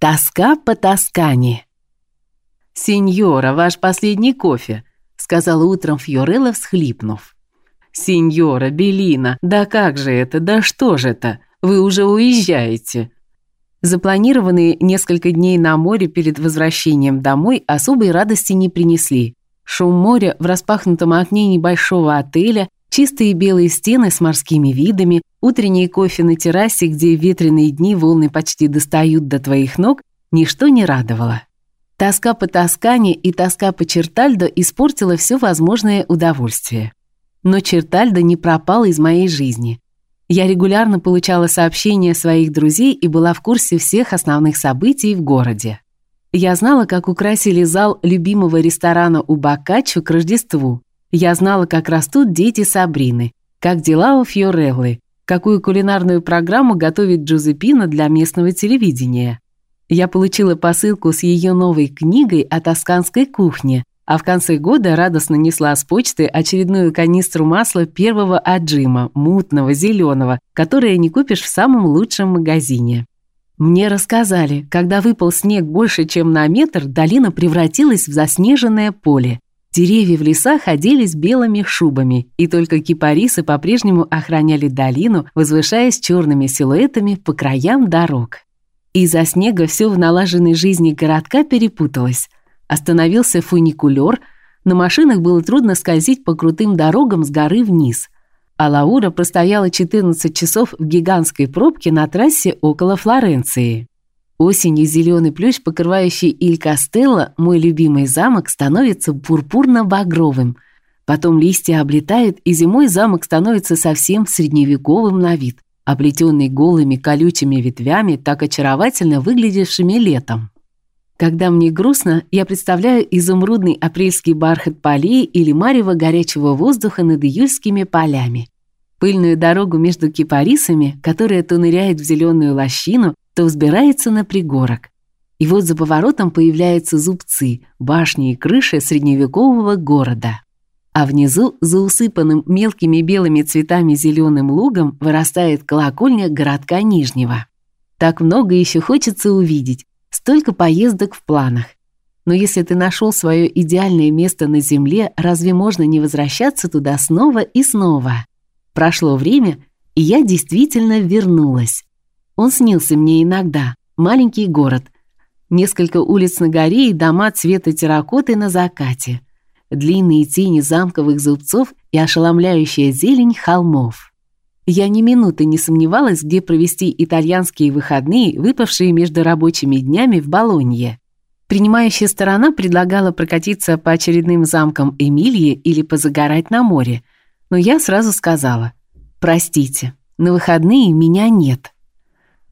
Тоска по Тоскане. «Сеньора, ваш последний кофе», — сказала утром Фьорелла, всхлипнув. «Сеньора, Белина, да как же это, да что же это? Вы уже уезжаете». Запланированные несколько дней на море перед возвращением домой особой радости не принесли. Шум моря в распахнутом окне небольшого отеля, чистые белые стены с морскими видами, утренний кофе на террасе, где в ветреные дни волны почти достают до твоих ног, ничто не радовало. Тоска по Тоскане и тоска по Чертальдо испортила все возможное удовольствие. Но Чертальдо не пропал из моей жизни. Я регулярно получала сообщения своих друзей и была в курсе всех основных событий в городе. Я знала, как украсили зал любимого ресторана у Бакаччо к Рождеству. Я знала, как растут дети Сабрины, как дела у Фьореллы, какую кулинарную программу готовит Джузеппина для местного телевидения. Я получила посылку с ее новой книгой о тосканской кухне, а в конце года радостно несла с почты очередную канистру масла первого отжима, мутного, зеленого, которое не купишь в самом лучшем магазине. Мне рассказали, когда выпал снег больше, чем на метр, долина превратилась в заснеженное поле. Деревья в лесах оделись белыми шубами, и только кипарисы по-прежнему охраняли долину, возвышаясь черными силуэтами по краям дорог. Из-за снега все в налаженной жизни городка перепуталось. Остановился фуникулер, на машинах было трудно скользить по крутым дорогам с горы вниз. А Лаура простояла 14 часов в гигантской пробке на трассе около Флоренции. Осенью зеленый плющ, покрывающий Иль Кастелло, мой любимый замок, становится пурпурно-багровым. Потом листья облетают, и зимой замок становится совсем средневековым на вид оплетенный голыми колючими ветвями, так очаровательно выглядевшими летом. Когда мне грустно, я представляю изумрудный апрельский бархат полей или марево горячего воздуха над июльскими полями. Пыльную дорогу между кипарисами, которая то ныряет в зеленую лощину, то взбирается на пригорок. И вот за поворотом появляются зубцы, башни и крыши средневекового города а внизу, за усыпанным мелкими белыми цветами зеленым лугом, вырастает колокольня городка Нижнего. Так много еще хочется увидеть, столько поездок в планах. Но если ты нашел свое идеальное место на земле, разве можно не возвращаться туда снова и снова? Прошло время, и я действительно вернулась. Он снился мне иногда. Маленький город, несколько улиц на горе и дома цвета терракоты на закате длинные тени замковых зубцов и ошеломляющая зелень холмов. Я ни минуты не сомневалась, где провести итальянские выходные, выпавшие между рабочими днями в Болонье. Принимающая сторона предлагала прокатиться по очередным замкам Эмилии или позагорать на море, но я сразу сказала: "Простите, на выходные меня нет".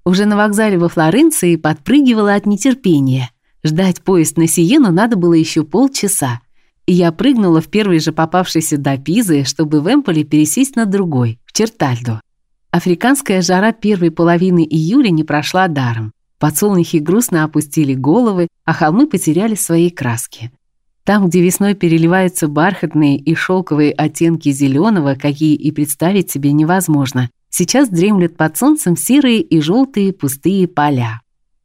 Уже на вокзале во Флоренции подпрыгивала от нетерпения. Ждать поезд на Сиену надо было еще полчаса и я прыгнула в первый же попавшийся до Пизы, чтобы в Эмполе пересесть на другой, в Чертальдо. Африканская жара первой половины июля не прошла даром. Подсолнухи грустно опустили головы, а холмы потеряли свои краски. Там, где весной переливаются бархатные и шелковые оттенки зеленого, какие и представить себе невозможно, сейчас дремлют под солнцем серые и желтые пустые поля.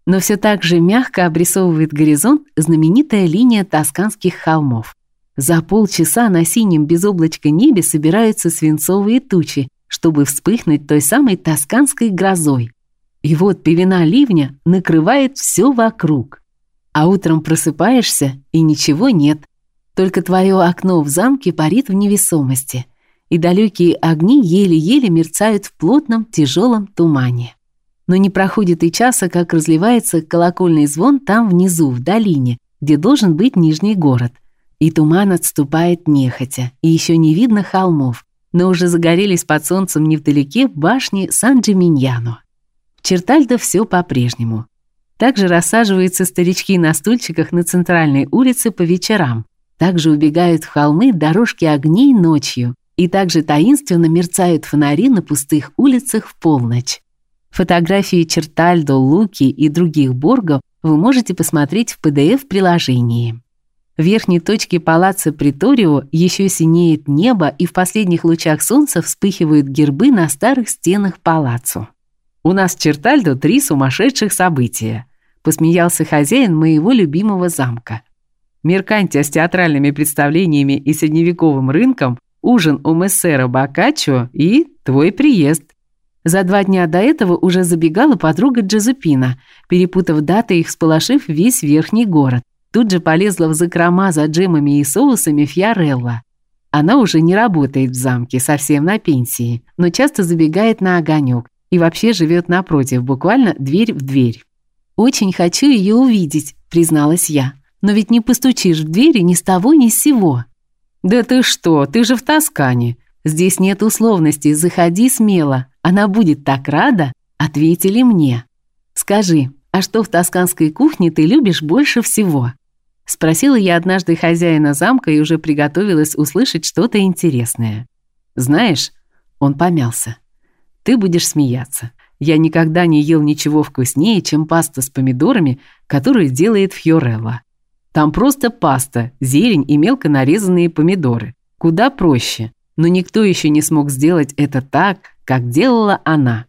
Но все так же мягко обрисовывает горизонт знаменитая линия тосканских холмов. За полчаса на синем безоблачко небе собираются свинцовые тучи, чтобы вспыхнуть той самой тосканской грозой. И вот пелена ливня накрывает все вокруг. А утром просыпаешься, и ничего нет. Только твое окно в замке парит в невесомости, и далекие огни еле-еле мерцают в плотном тяжелом тумане. Но не проходит и часа, как разливается колокольный звон там внизу, в долине, где должен быть Нижний город. И туман отступает нехотя, и еще не видно холмов, но уже загорелись под солнцем невдалеке башни Сан-Джиминьяно. В Чертальдо все по-прежнему. Также рассаживаются старички на стульчиках на центральной улице по вечерам. Также убегают в холмы дорожки огней ночью, и также таинственно мерцают фонари на пустых улицах в полночь. Фотографии Чертальдо, Луки и других боргов вы можете посмотреть в PDF-приложении. В верхней точке палаца Приторио еще синеет небо, и в последних лучах солнца вспыхивают гербы на старых стенах палаццо. У нас в Чертальдо три сумасшедших события. Посмеялся хозяин моего любимого замка. Меркантия с театральными представлениями и средневековым рынком, ужин у мессера Боккаччо и твой приезд. За два дня до этого уже забегала подруга Джозепина, перепутав даты и всполошив весь верхний город. Тут же полезла в закрома за джемами и соусами Фьярелла. Она уже не работает в замке, совсем на пенсии, но часто забегает на огонек и вообще живет напротив, буквально дверь в дверь. «Очень хочу ее увидеть», — призналась я. «Но ведь не постучишь в двери ни с того, ни с сего». «Да ты что, ты же в Тоскане. Здесь нет условностей, заходи смело. Она будет так рада», — ответили мне. «Скажи, а что в тосканской кухне ты любишь больше всего?» Спросила я однажды хозяина замка и уже приготовилась услышать что-то интересное. «Знаешь...» Он помялся. «Ты будешь смеяться. Я никогда не ел ничего вкуснее, чем паста с помидорами, которую делает Фьорелла. Там просто паста, зелень и мелко нарезанные помидоры. Куда проще. Но никто еще не смог сделать это так, как делала она.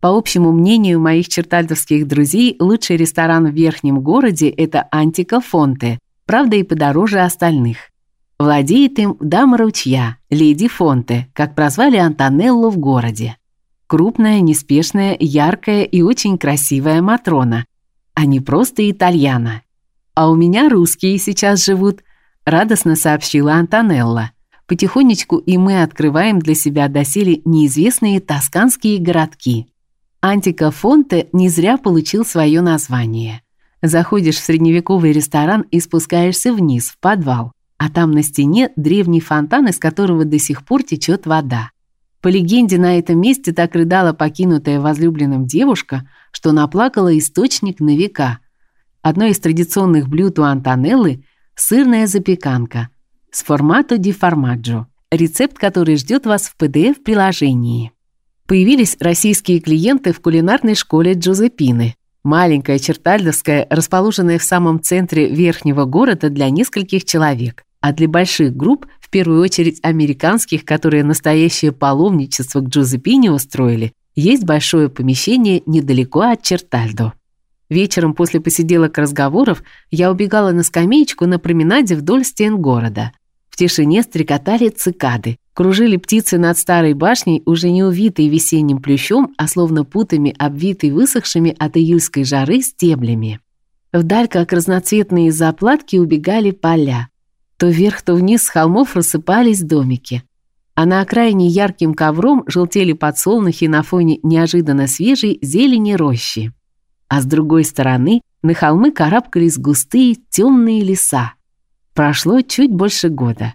По общему мнению моих чертальдовских друзей, лучший ресторан в верхнем городе это Антика Фонте, правда и подороже остальных. Владеет им дама ручья, леди Фонте, как прозвали Антонеллу в городе. Крупная, неспешная, яркая и очень красивая матрона, а не просто итальяна. А у меня русские сейчас живут, радостно сообщила Антонелла. Потихонечку и мы открываем для себя доселе неизвестные тосканские городки. Антика Фонте не зря получил свое название. Заходишь в средневековый ресторан и спускаешься вниз, в подвал, а там на стене древний фонтан, из которого до сих пор течет вода. По легенде, на этом месте так рыдала покинутая возлюбленным девушка, что наплакала источник на века. Одно из традиционных блюд у Антонеллы – сырная запеканка с формато ди формаджо, рецепт который ждет вас в PDF-приложении. Появились российские клиенты в кулинарной школе Джузеппины. Маленькая чертальдовская, расположенная в самом центре верхнего города для нескольких человек, а для больших групп, первую очередь американских, которые настоящее паломничество к Джузеппине устроили, есть большое помещение недалеко от Чертальдо. Вечером после посиделок разговоров я убегала на скамеечку на променаде вдоль стен города. В тишине стрекотали цикады, кружили птицы над старой башней, уже не увитой весенним плющом, а словно путами обвитой высохшими от июльской жары стеблями. Вдаль, как разноцветные заплатки, убегали поля. То вверх, то вниз с холмов рассыпались домики. А на окраине ярким ковром желтели подсолнухи на фоне неожиданно свежей зелени рощи. А с другой стороны на холмы карабкались густые темные леса. Прошло чуть больше года.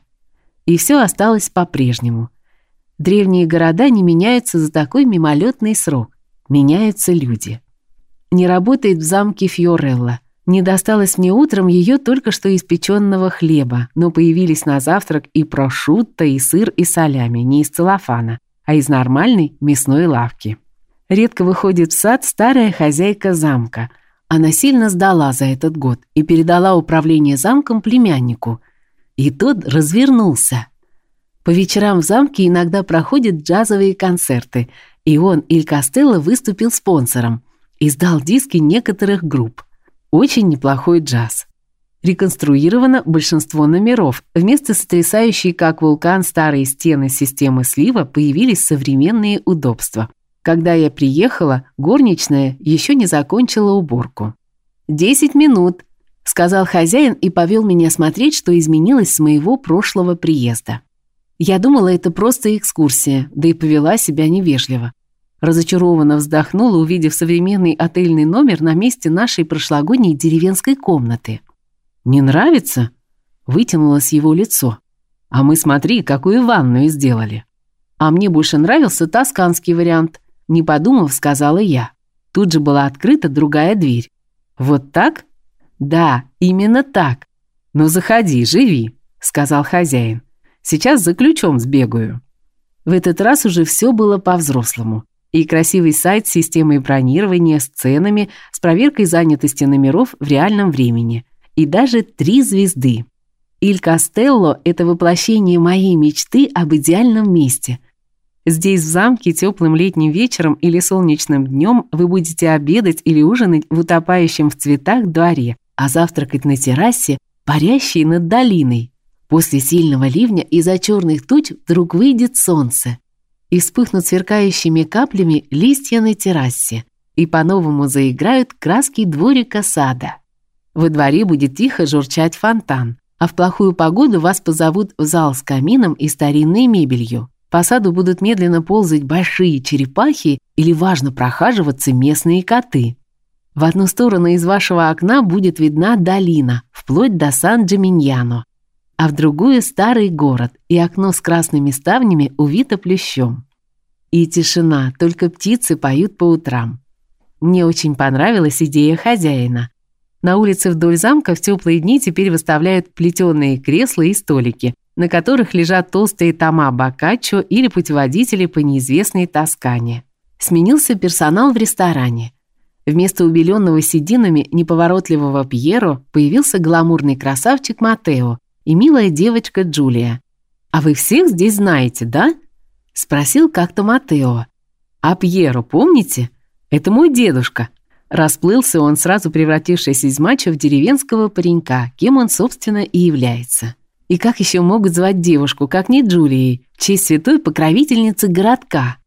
И все осталось по-прежнему. Древние города не меняются за такой мимолетный срок. Меняются люди. Не работает в замке Фьорелла. Не досталось мне утром ее только что испеченного хлеба, но появились на завтрак и прошутто, и сыр, и солями, не из целлофана, а из нормальной мясной лавки. Редко выходит в сад старая хозяйка замка, она сильно сдала за этот год и передала управление замком племяннику. И тот развернулся. По вечерам в замке иногда проходят джазовые концерты, и он, Иль Костелло, выступил спонсором. Издал диски некоторых групп. Очень неплохой джаз. Реконструировано большинство номеров. Вместо сотрясающей, как вулкан, старые стены системы слива появились современные удобства. Когда я приехала, горничная еще не закончила уборку. «Десять минут», — сказал хозяин и повел меня смотреть, что изменилось с моего прошлого приезда. Я думала, это просто экскурсия, да и повела себя невежливо. Разочарованно вздохнула, увидев современный отельный номер на месте нашей прошлогодней деревенской комнаты. «Не нравится?» — вытянулось его лицо. «А мы, смотри, какую ванную сделали». «А мне больше нравился тосканский вариант», не подумав, сказала я. Тут же была открыта другая дверь. Вот так? Да, именно так. Ну заходи, живи, сказал хозяин. Сейчас за ключом сбегаю. В этот раз уже все было по-взрослому. И красивый сайт с системой бронирования, с ценами, с проверкой занятости номеров в реальном времени. И даже три звезды. Иль Костелло – это воплощение моей мечты об идеальном месте – Здесь, в замке, теплым летним вечером или солнечным днем вы будете обедать или ужинать в утопающем в цветах дворе, а завтракать на террасе, парящей над долиной. После сильного ливня из-за черных туч вдруг выйдет солнце и вспыхнут сверкающими каплями листья на террасе, и по-новому заиграют краски дворика сада. Во дворе будет тихо журчать фонтан, а в плохую погоду вас позовут в зал с камином и старинной мебелью. По саду будут медленно ползать большие черепахи или важно прохаживаться местные коты. В одну сторону из вашего окна будет видна долина, вплоть до Сан-Джиминьяно, а в другую старый город, и окно с красными ставнями увито плющом. И тишина, только птицы поют по утрам. Мне очень понравилась идея хозяина. На улице вдоль замка в теплые дни теперь выставляют плетеные кресла и столики, на которых лежат толстые тома Боккаччо или путеводители по неизвестной Тоскане. Сменился персонал в ресторане. Вместо убеленного сединами неповоротливого Пьеро появился гламурный красавчик Матео и милая девочка Джулия. «А вы всех здесь знаете, да?» – спросил как-то Матео. «А Пьеро помните? Это мой дедушка». Расплылся он, сразу превратившись из мачо в деревенского паренька, кем он, собственно, и является. И как еще могут звать девушку, как не Джулией, в честь святой покровительницы городка?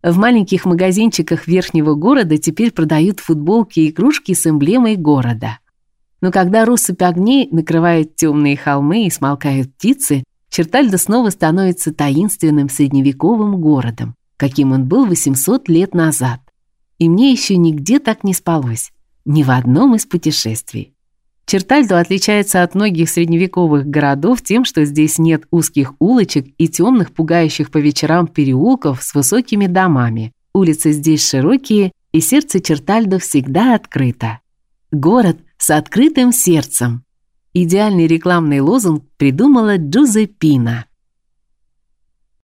В маленьких магазинчиках верхнего города теперь продают футболки и игрушки с эмблемой города. Но когда россыпь огней накрывает темные холмы и смолкают птицы, Чертальдо снова становится таинственным средневековым городом, каким он был 800 лет назад. И мне еще нигде так не спалось, ни в одном из путешествий. Чертальдо отличается от многих средневековых городов тем, что здесь нет узких улочек и темных, пугающих по вечерам переулков с высокими домами. Улицы здесь широкие, и сердце Чертальдо всегда открыто. Город с открытым сердцем. Идеальный рекламный лозунг придумала Джузеппина.